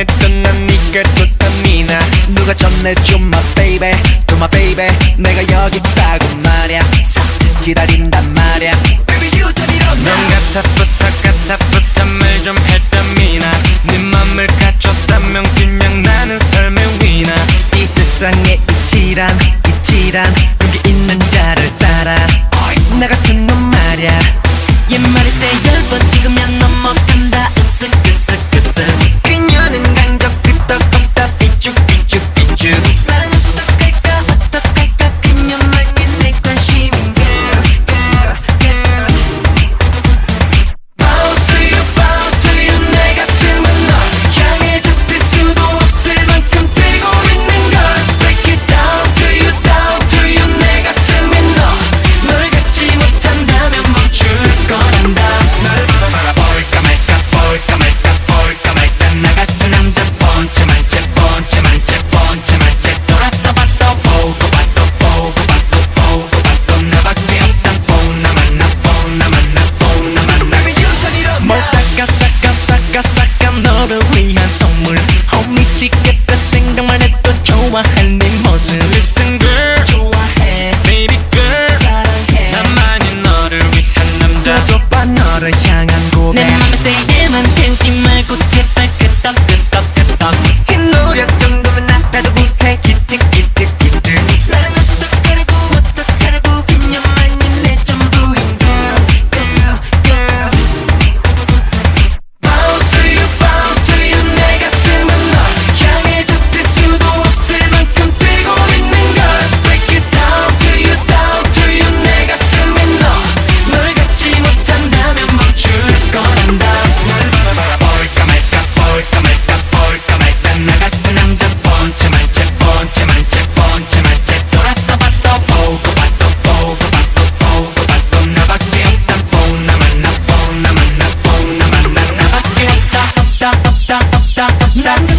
사랑했던 난 네가 좋답니다 누가 전해 줘마 베이베 도마 베이베 내가 여기 있다고 말야. 기다린 춤을 허미치게 다 생각만 해도 좋아하는 stop stop